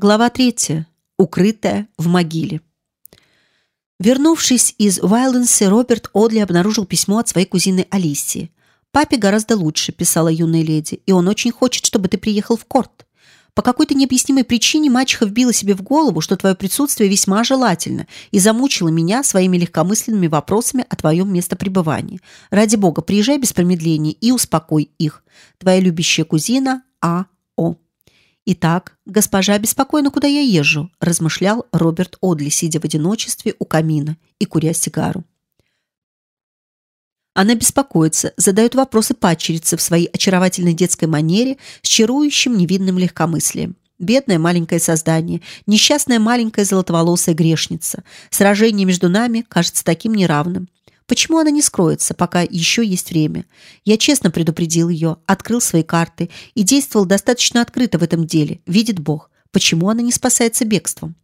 Глава третья. Укрытая в могиле. Вернувшись из Уайленси, Роберт Одли обнаружил письмо от своей кузины Алисии. «Папе гораздо лучше», – писала юная леди, – «и он очень хочет, чтобы ты приехал в Корт. По какой-то необъяснимой причине мачеха вбила себе в голову, что твое присутствие весьма желательно, и замучила меня своими легкомысленными вопросами о твоем местопребывании. Ради бога, приезжай без промедления и успокой их. Твоя любящая кузина А. О. «Итак, госпожа беспокойна, куда я езжу», – размышлял Роберт Одли, сидя в одиночестве у камина и куря сигару. Она беспокоится, задает вопросы падчерице в своей очаровательной детской манере с чарующим невинным легкомыслием. Бедное маленькое создание, несчастная маленькая золотоволосая грешница. Сражение между нами кажется таким неравным. Почему она не скроется, пока еще есть время? Я честно предупредил ее, открыл свои карты и действовал достаточно открыто в этом деле. Видит Бог. Почему она не спасается бегством?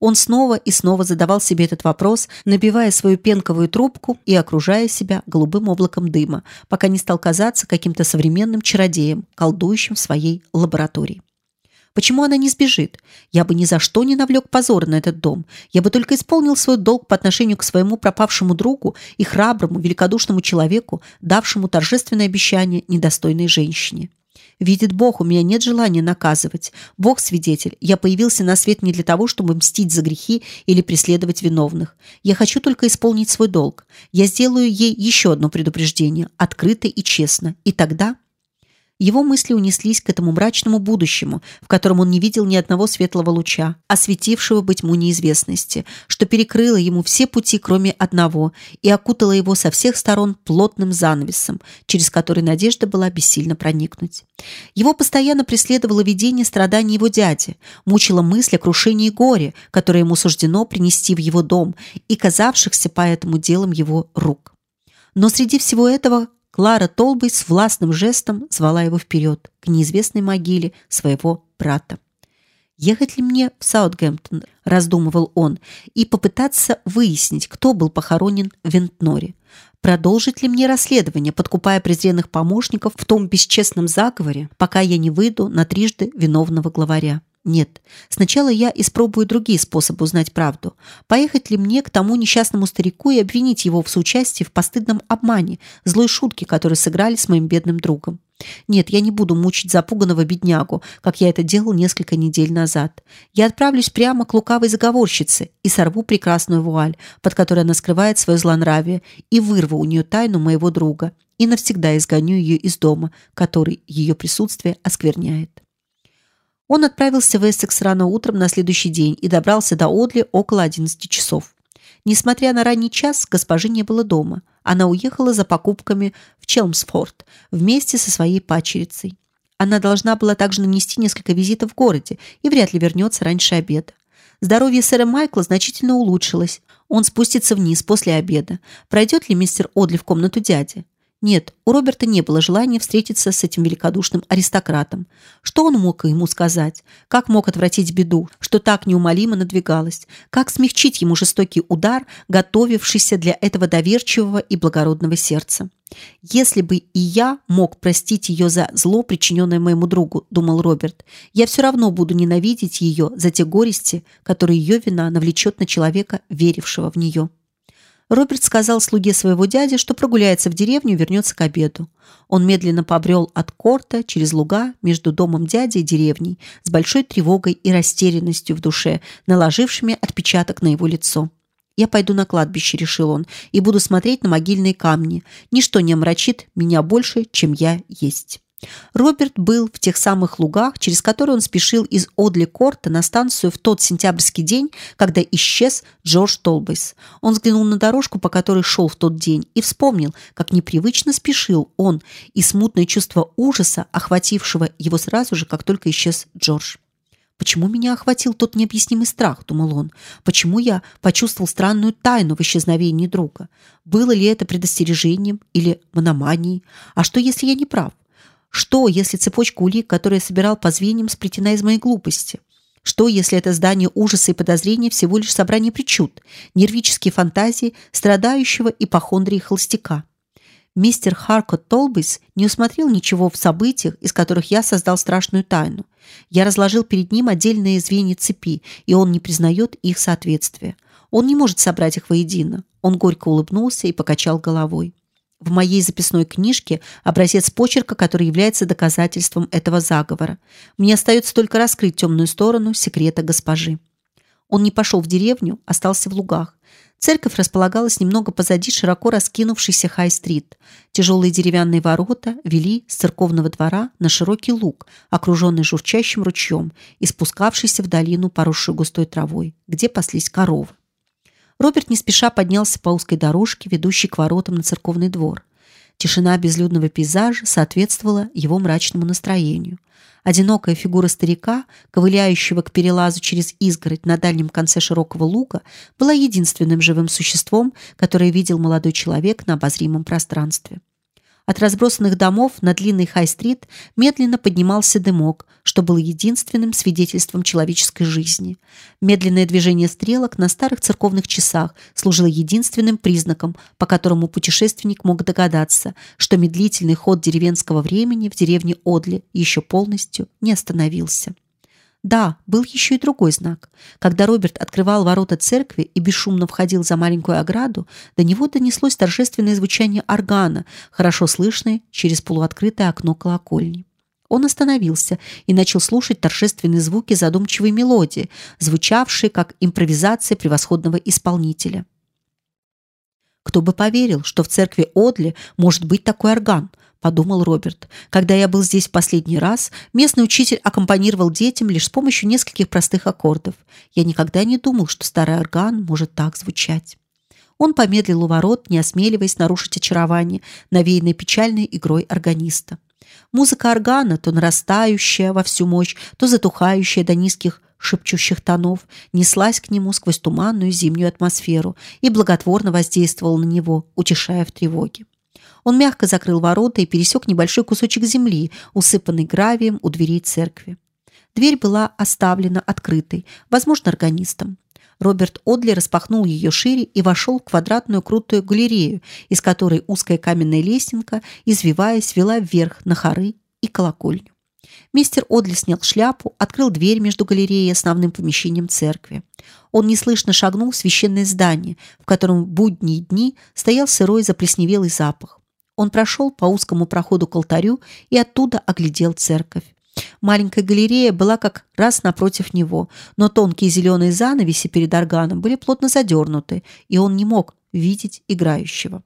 Он снова и снова задавал себе этот вопрос, набивая свою пенковую трубку и окружая себя голубым облаком дыма, пока не стал казаться каким-то современным чародеем, колдующим в своей лаборатории. Почему она не сбежит? Я бы ни за что не навлек позор на этот дом. Я бы только исполнил свой долг по отношению к своему пропавшему другу и храброму, великодушному человеку, давшему торжественное обещание недостойной женщине. Видит Бог, у меня нет желания наказывать. Бог свидетель, я появился на свет не для того, чтобы мстить за грехи или преследовать виновных. Я хочу только исполнить свой долг. Я сделаю ей еще одно предупреждение, открыто и честно. И тогда его мысли унеслись к этому мрачному будущему, в котором он не видел ни одного светлого луча, осветившего быть ему неизвестности, что перекрыло ему все пути, кроме одного, и окутало его со всех сторон плотным занавесом, через который надежда была бессильно проникнуть. Его постоянно преследовало видение страданий его дяди, мучила мысль о крушении горе, которое ему суждено принести в его дом, и казавшихся поэтому делом его рук. Но среди всего этого Клара Толбой с властным жестом звала его вперед, к неизвестной могиле своего брата. «Ехать ли мне в Саутгемптон?» – раздумывал он, и попытаться выяснить, кто был похоронен в Вентноре. Продолжить ли мне расследование, подкупая презренных помощников в том бесчестном заговоре, пока я не выйду на трижды виновного главаря? Нет. Сначала я испробую другие способы узнать правду. Поехать ли мне к тому несчастному старику и обвинить его в соучастии в постыдном обмане, злой шутке, которую сыграли с моим бедным другом? Нет, я не буду мучить запуганного беднягу, как я это делал несколько недель назад. Я отправлюсь прямо к лукавой заговорщице и сорву прекрасную вуаль, под которой она скрывает свое злонравие, и вырву у нее тайну моего друга и навсегда изгоню ее из дома, который ее присутствие оскверняет. Он отправился в Эссекс рано утром на следующий день и добрался до Одли около 11 часов. Несмотря на ранний час, госпожи не было дома. Она уехала за покупками в Челмсфорд вместе со своей падчерицей. Она должна была также нанести несколько визитов в городе и вряд ли вернется раньше обеда. Здоровье сэра Майкла значительно улучшилось. Он спустится вниз после обеда. Пройдет ли мистер Одли в комнату дяди? Нет, у Роберта не было желания встретиться с этим великодушным аристократом. Что он мог ему сказать? Как мог отвратить беду, что так неумолимо надвигалась? Как смягчить ему жестокий удар, готовившийся для этого доверчивого и благородного сердца? Если бы и я мог простить ее за зло, причиненное моему другу, думал Роберт, я все равно буду ненавидеть ее за те горести, которые ее вина навлечет на человека, верившего в нее. Роберт сказал слуге своего дяди, что прогуляется в деревню и вернется к обеду. Он медленно побрел от корта через луга между домом дяди и деревней с большой тревогой и растерянностью в душе, наложившими отпечаток на его лицо. «Я пойду на кладбище», — решил он, — «и буду смотреть на могильные камни. Ничто не омрачит меня больше, чем я есть». Роберт был в тех самых лугах, через которые он спешил из Одли-Корта на станцию в тот сентябрьский день, когда исчез Джордж Толбейс. Он взглянул на дорожку, по которой шел в тот день, и вспомнил, как непривычно спешил он, и смутное чувство ужаса, охватившего его сразу же, как только исчез Джордж. Почему меня охватил тот необъяснимый страх, думал он? Почему я почувствовал странную тайну в исчезновении друга? Было ли это предостережением или мономанией? А что, если я не прав? Что, если цепочка улик, которую я собирал по звеньям, сплетена из моей глупости? Что, если это здание ужаса и подозрения всего лишь собрание причуд, нервические фантазии страдающего ипохондрии холостяка? Мистер Харкот Толбейс не усмотрел ничего в событиях, из которых я создал страшную тайну. Я разложил перед ним отдельные звенья цепи, и он не признает их соответствия. Он не может собрать их воедино. Он горько улыбнулся и покачал головой. В моей записной книжке образец почерка, который является доказательством этого заговора. Мне остается только раскрыть темную сторону секрета госпожи. Он не пошел в деревню, остался в лугах. Церковь располагалась немного позади широко раскинувшейся Хай-стрит. Тяжелые деревянные ворота вели с церковного двора на широкий луг, окруженный журчащим ручьем и спускавшийся в долину, поросшую густой травой, где паслись коровы. Роберт не спеша поднялся по узкой дорожке, ведущей к воротам на церковный двор. Тишина безлюдного пейзажа соответствовала его мрачному настроению. Одинокая фигура старика, ковыляющего к перелазу через изгородь на дальнем конце широкого луга, была единственным живым существом, которое видел молодой человек на обозримом пространстве. От разбросанных домов на длинной Хай-стрит медленно поднимался дымок, что было единственным свидетельством человеческой жизни. Медленное движение стрелок на старых церковных часах служило единственным признаком, по которому путешественник мог догадаться, что медлительный ход деревенского времени в деревне Одли еще полностью не остановился. Да, был еще и другой знак. Когда Роберт открывал ворота церкви и бесшумно входил за маленькую ограду, до него донеслось торжественное звучание органа, хорошо слышное через полуоткрытое окно колокольни. Он остановился и начал слушать торжественные звуки задумчивой мелодии, звучавшие как импровизация превосходного исполнителя. Кто бы поверил, что в церкви Одли может быть такой орган, подумал Роберт. Когда я был здесь в последний раз, местный учитель аккомпанировал детям лишь с помощью нескольких простых аккордов. Я никогда не думал, что старый орган может так звучать. Он помедлил у ворот, не осмеливаясь нарушить очарование, навеянное печальной игрой органиста. Музыка органа, то нарастающая во всю мощь, то затухающая до низких шепчущих тонов, неслась к нему сквозь туманную зимнюю атмосферу и благотворно воздействовала на него, утешая в тревоге. Он мягко закрыл ворота и пересек небольшой кусочек земли, усыпанный гравием у дверей церкви. Дверь была оставлена открытой, возможно, органистом. Роберт Одли распахнул ее шире и вошел в квадратную крутую галерею, из которой узкая каменная лестница, извиваясь, вела вверх на хоры и колокольню. Мистер Одли снял шляпу, открыл дверь между галереей и основным помещением церкви. Он неслышно шагнул в священное здание, в котором в будние дни стоял сырой заплесневелый запах. Он прошел по узкому проходу к алтарю и оттуда оглядел церковь. Маленькая галерея была как раз напротив него, но тонкие зеленые занавеси перед органом были плотно задернуты, и он не мог видеть играющего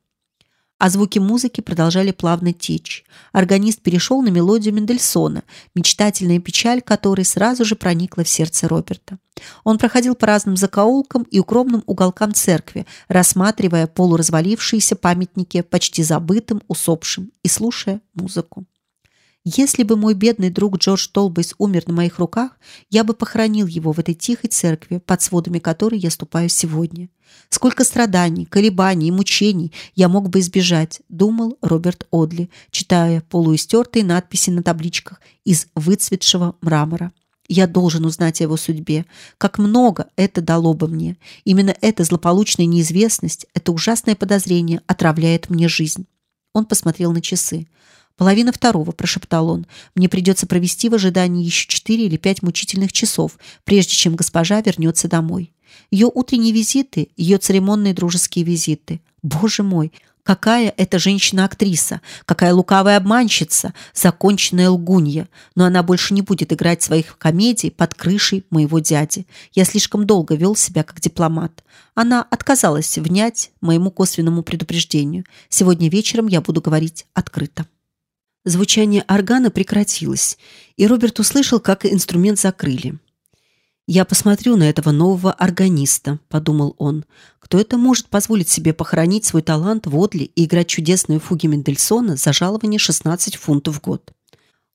а звуки музыки продолжали плавно течь. Органист перешел на мелодию Мендельсона, мечтательная печаль которой сразу же проникла в сердце Роберта. Он проходил по разным закоулкам и укромным уголкам церкви, рассматривая полуразвалившиеся памятники почти забытым усопшим и слушая музыку. Если бы мой бедный друг Джордж Толбейс умер на моих руках, я бы похоронил его в этой тихой церкви, под сводами которой я ступаю сегодня. Сколько страданий, колебаний и мучений я мог бы избежать, думал Роберт Одли, читая полуистертые надписи на табличках из выцветшего мрамора. Я должен узнать о его судьбе. Как много это дало бы мне. Именно эта злополучная неизвестность, это ужасное подозрение отравляет мне жизнь. Он посмотрел на часы. Половина второго, прошептал он. Мне придется провести в ожидании еще четыре или пять мучительных часов, прежде чем госпожа вернется домой. Ее утренние визиты, ее церемонные дружеские визиты. Боже мой, какая эта женщина-актриса, какая лукавая обманщица, законченная лгунья. Но она больше не будет играть своих комедий под крышей моего дяди. Я слишком долго вел себя как дипломат. Она отказалась внять моему косвенному предупреждению. Сегодня вечером я буду говорить открыто. Звучание органа прекратилось, и Роберт услышал, как инструмент закрыли. «Я посмотрю на этого нового органиста», — подумал он. «Кто это может позволить себе похоронить свой талант в Одли и играть чудесную фуги Мендельсона за жалование 16 фунтов в год?»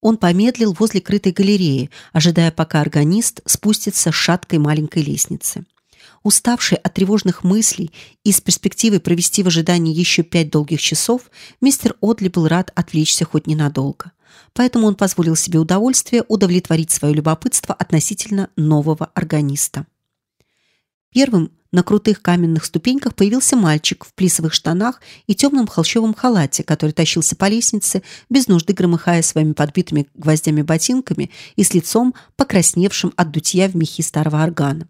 Он помедлил возле крытой галереи, ожидая, пока органист спустится с шаткой маленькой лестницы. Уставший от тревожных мыслей и с перспективой провести в ожидании еще пять долгих часов, мистер Одли был рад отвлечься хоть ненадолго. Поэтому он позволил себе удовольствие удовлетворить свое любопытство относительно нового органиста. Первым на крутых каменных ступеньках появился мальчик в плисовых штанах и темном холщовом халате, который тащился по лестнице, без нужды громыхая своими подбитыми гвоздями ботинками и с лицом, покрасневшим от дутья в мехи старого органа.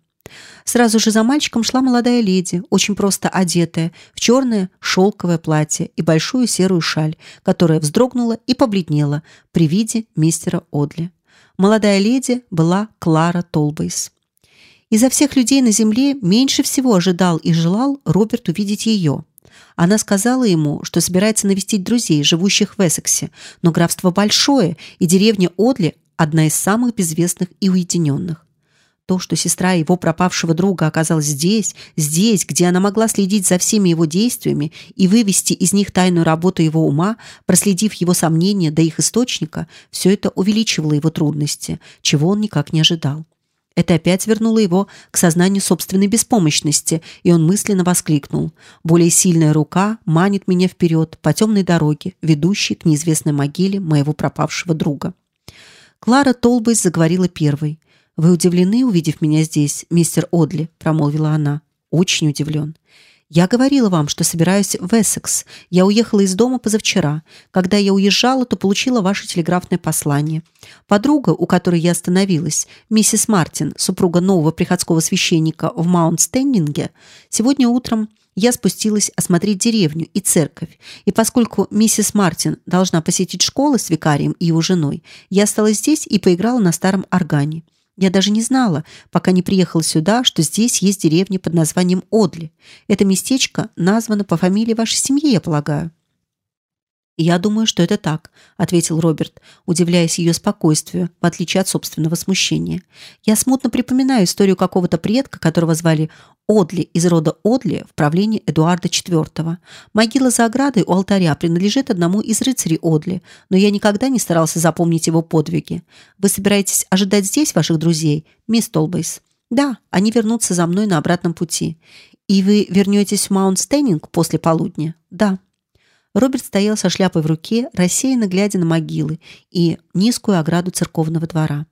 Сразу же за мальчиком шла молодая леди, очень просто одетая, в черное шелковое платье и большую серую шаль, которая вздрогнула и побледнела при виде мистера Одли. Молодая леди была Клара Толбейс. Изо всех людей на земле меньше всего ожидал и желал Роберт увидеть ее. Она сказала ему, что собирается навестить друзей, живущих в Эссексе, но графство большое, и деревня Одли одна из самых безвестных и уединенных. То, что сестра его пропавшего друга оказалась здесь, здесь, где она могла следить за всеми его действиями и вывести из них тайную работу его ума, проследив его сомнения до их источника, все это увеличивало его трудности, чего он никак не ожидал. Это опять вернуло его к сознанию собственной беспомощности, и он мысленно воскликнул: "Более сильная рука манит меня вперед по темной дороге, ведущей к неизвестной могиле моего пропавшего друга". Клара Толбейс заговорила первой. "Вы удивлены, увидев меня здесь, мистер Одли?" промолвила она. "Очень удивлен. Я говорила вам, что собираюсь в Эссекс. Я уехала из дома позавчера. Когда я уезжала, то получила ваше телеграфное послание. Подруга, у которой я остановилась, миссис Мартин, супруга нового приходского священника в Маунт-Стендинге, сегодня утром я спустилась осмотреть деревню и церковь, и поскольку миссис Мартин должна посетить школу с викарием и его женой, я осталась здесь и поиграла на старом органе. Я даже не знала, пока не приехала сюда, что здесь есть деревня под названием Одли. Это местечко названо по фамилии вашей семьи, я полагаю. «Я думаю, что это так», — ответил Роберт, удивляясь ее спокойствию, в отличие от собственного смущения. «Я смутно припоминаю историю какого-то предка, которого звали Одли из рода Одли в правлении Эдуарда IV. Могила за оградой у алтаря принадлежит одному из рыцарей Одли, но я никогда не старался запомнить его подвиги. Вы собираетесь ожидать здесь ваших друзей, мисс Толбойс?» «Да, они вернутся за мной на обратном пути. И вы вернетесь в Маунт-Стейнинг после полудня?» «Да». Роберт стоял со шляпой в руке, рассеянно глядя на могилы и низкую ограду церковного двора.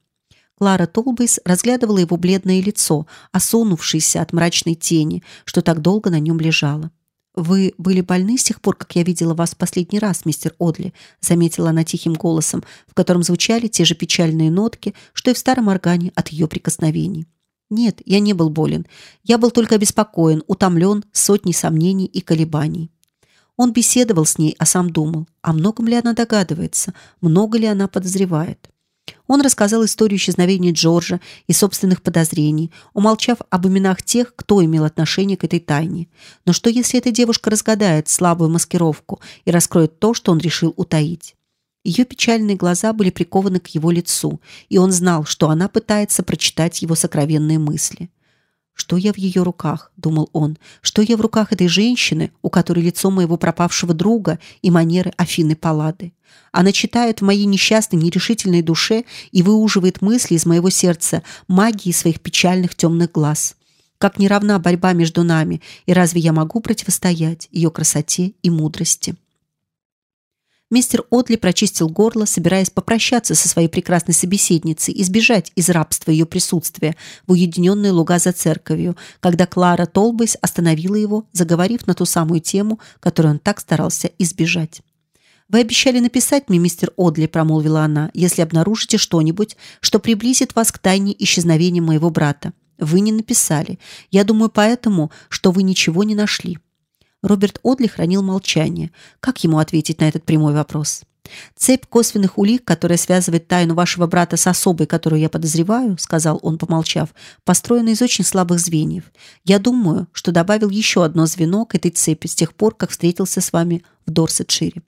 Клара Толбейс разглядывала его бледное лицо, осунувшееся от мрачной тени, что так долго на нем лежало. Вы были больны с тех пор, как я видела вас последний раз, мистер Одли, заметила она тихим голосом, в котором звучали те же печальные нотки, что и в старом органе от ее прикосновений. Нет, я не был болен. Я был только обеспокоен, утомлен сотней сомнений и колебаний. Он беседовал с ней, а сам думал, о многом ли она догадывается, много ли она подозревает. Он рассказал историю исчезновения Джорджа и собственных подозрений, умолчав об именах тех, кто имел отношение к этой тайне. Но что, если эта девушка разгадает слабую маскировку и раскроет то, что он решил утаить? Ее печальные глаза были прикованы к его лицу, и он знал, что она пытается прочитать его сокровенные мысли. Что я в ее руках, думал он, что я в руках этой женщины, у которой лицо моего пропавшего друга и манеры Афины Паллады. Она читает в моей несчастной, нерешительной душе и выуживает мысли из моего сердца магией своих печальных темных глаз. Как неравна борьба между нами, и разве я могу противостоять ее красоте и мудрости? Мистер Отли прочистил горло, собираясь попрощаться со своей прекрасной собеседницей и сбежать из рабства ее присутствия в уединенные луга за церковью, когда Клара Толбейс остановила его, заговорив на ту самую тему, которую он так старался избежать. Вы обещали написать мне, мистер Одли, промолвила она, если обнаружите что-нибудь, что приблизит вас к тайне исчезновения моего брата. Вы не написали. Я думаю, поэтому, что вы ничего не нашли. Роберт Одли хранил молчание. Как ему ответить на этот прямой вопрос? Цепь косвенных улик, которая связывает тайну вашего брата с особой, которую я подозреваю, сказал он, помолчав, построена из очень слабых звеньев. Я думаю, что добавил еще одно звено к этой цепи с тех пор, как встретился с вами в Дорсетшире.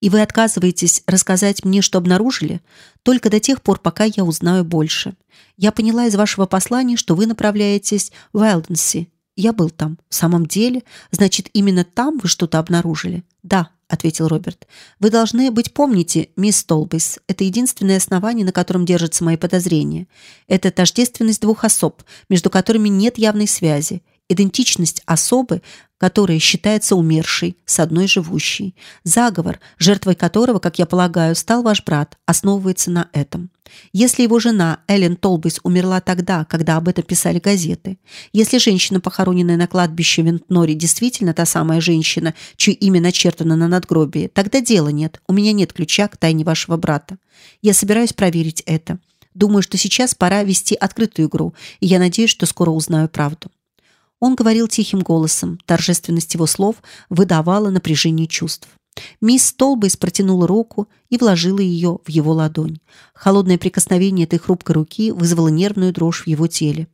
И вы отказываетесь рассказать мне, что обнаружили, только до тех пор, пока я узнаю больше. Я поняла из вашего послания, что вы направляетесь в Уайлденси, я был там. В самом деле, значит, именно там вы что-то обнаружили? Да, ответил Роберт. Вы должны быть помните, мисс Толбейс, это единственное основание, на котором держатся мои подозрения. Это тождественность двух особ, между которыми нет явной связи. Идентичность особы, которая считается умершей с одной живущей. Заговор, жертвой которого, как я полагаю, стал ваш брат, основывается на этом. Если его жена Эллен Толбейс умерла тогда, когда об этом писали газеты, если женщина, похороненная на кладбище Вентнори, действительно та самая женщина, чье имя начертано на надгробии, тогда дела нет. У меня нет ключа к тайне вашего брата. Я собираюсь проверить это. Думаю, что сейчас пора вести открытую игру, и я надеюсь, что скоро узнаю правду. Он говорил тихим голосом. Торжественность его слов выдавала напряжение чувств. Мисс Толбейс протянула руку и вложила ее в его ладонь. Холодное прикосновение этой хрупкой руки вызвало нервную дрожь в его теле.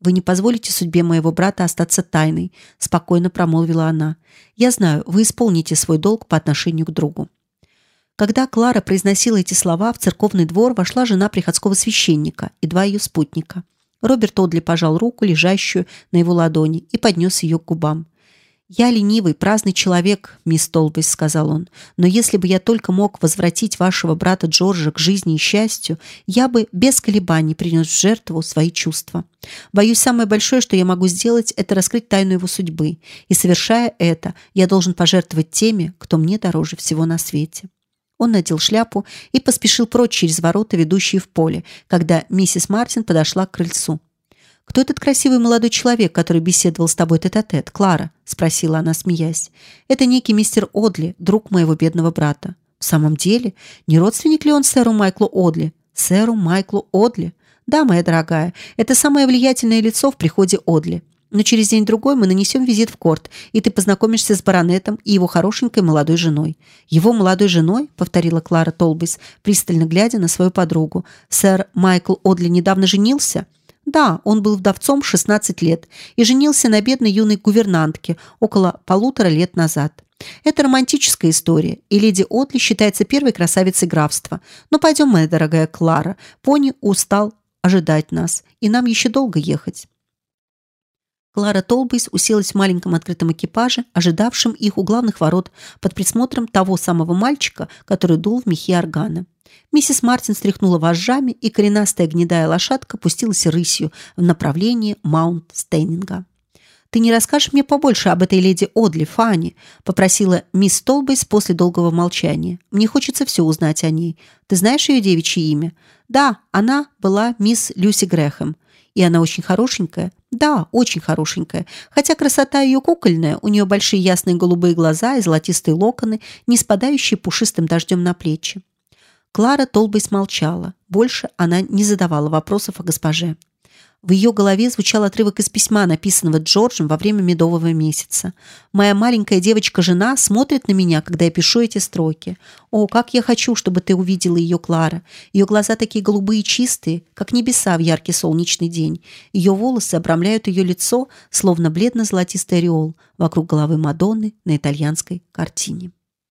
Вы не позволите судьбе моего брата остаться тайной, спокойно промолвила она. Я знаю, вы исполните свой долг по отношению к другу. Когда Клара произносила эти слова, в церковный двор вошла жена приходского священника и два ее спутника. Роберт Одли пожал руку, лежащую на его ладони, и поднес ее к губам. «Я ленивый, праздный человек, мисс Толбейс», — сказал он, «но если бы я только мог возвратить вашего брата Джорджа к жизни и счастью, я бы без колебаний принес в жертву свои чувства. Боюсь, самое большое, что я могу сделать, это раскрыть тайну его судьбы, и, совершая это, я должен пожертвовать теми, кто мне дороже всего на свете». Он надел шляпу и поспешил прочь через ворота, ведущие в поле, когда миссис Мартин подошла к крыльцу. Кто этот красивый молодой человек, который беседовал с тобой тет-а-тет, -тет, Клара? – спросила она, смеясь. Это некий мистер Одли, друг моего бедного брата. В самом деле, не родственник ли он сэру Майклу Одли? Сэру Майклу Одли? Да, моя дорогая, это самое влиятельное лицо в приходе Одли. Но через день-другой мы нанесем визит в Корт, и ты познакомишься с баронетом и его хорошенькой молодой женой. Его молодой женой, повторила Клара Толбейс, пристально глядя на свою подругу. Сэр Майкл Одли недавно женился. Да, он был вдовцом 16 лет и женился на бедной юной гувернантке около полутора лет назад. Это романтическая история, и леди Одли считается первой красавицей графства. Но пойдем, моя дорогая Клара, пони устал ожидать нас, и нам еще долго ехать. Клара Толбейс уселась в маленьком открытом экипаже, ожидавшем их у главных ворот под присмотром того самого мальчика, который дул в мехи органа. Миссис Мартин стряхнула вожжами, и коренастая гнедая лошадка пустилась рысью в направлении Маунт-Стейнинга. «Ты не расскажешь мне побольше об этой леди Одли, Фанни?» – попросила мисс Толбейс после долгого молчания. «Мне хочется все узнать о ней. Ты знаешь ее девичье имя?» «Да, она была мисс Люси Грэхэм. И она очень хорошенькая. Да, очень хорошенькая. Хотя красота ее кукольная, у нее большие ясные голубые глаза и золотистые локоны, не спадающие пушистым дождем на плечи. Клара толбой смолчала. Больше она не задавала вопросов о госпоже. В ее голове звучал отрывок из письма, написанного Джорджем во время медового месяца. «Моя маленькая девочка-жена смотрит на меня, когда я пишу эти строки. О, как я хочу, чтобы ты увидела ее, Клара. Ее глаза такие голубые и чистые, как небеса в яркий солнечный день. Ее волосы обрамляют ее лицо, словно бледно-золотистый ореол вокруг головы Мадонны на итальянской картине».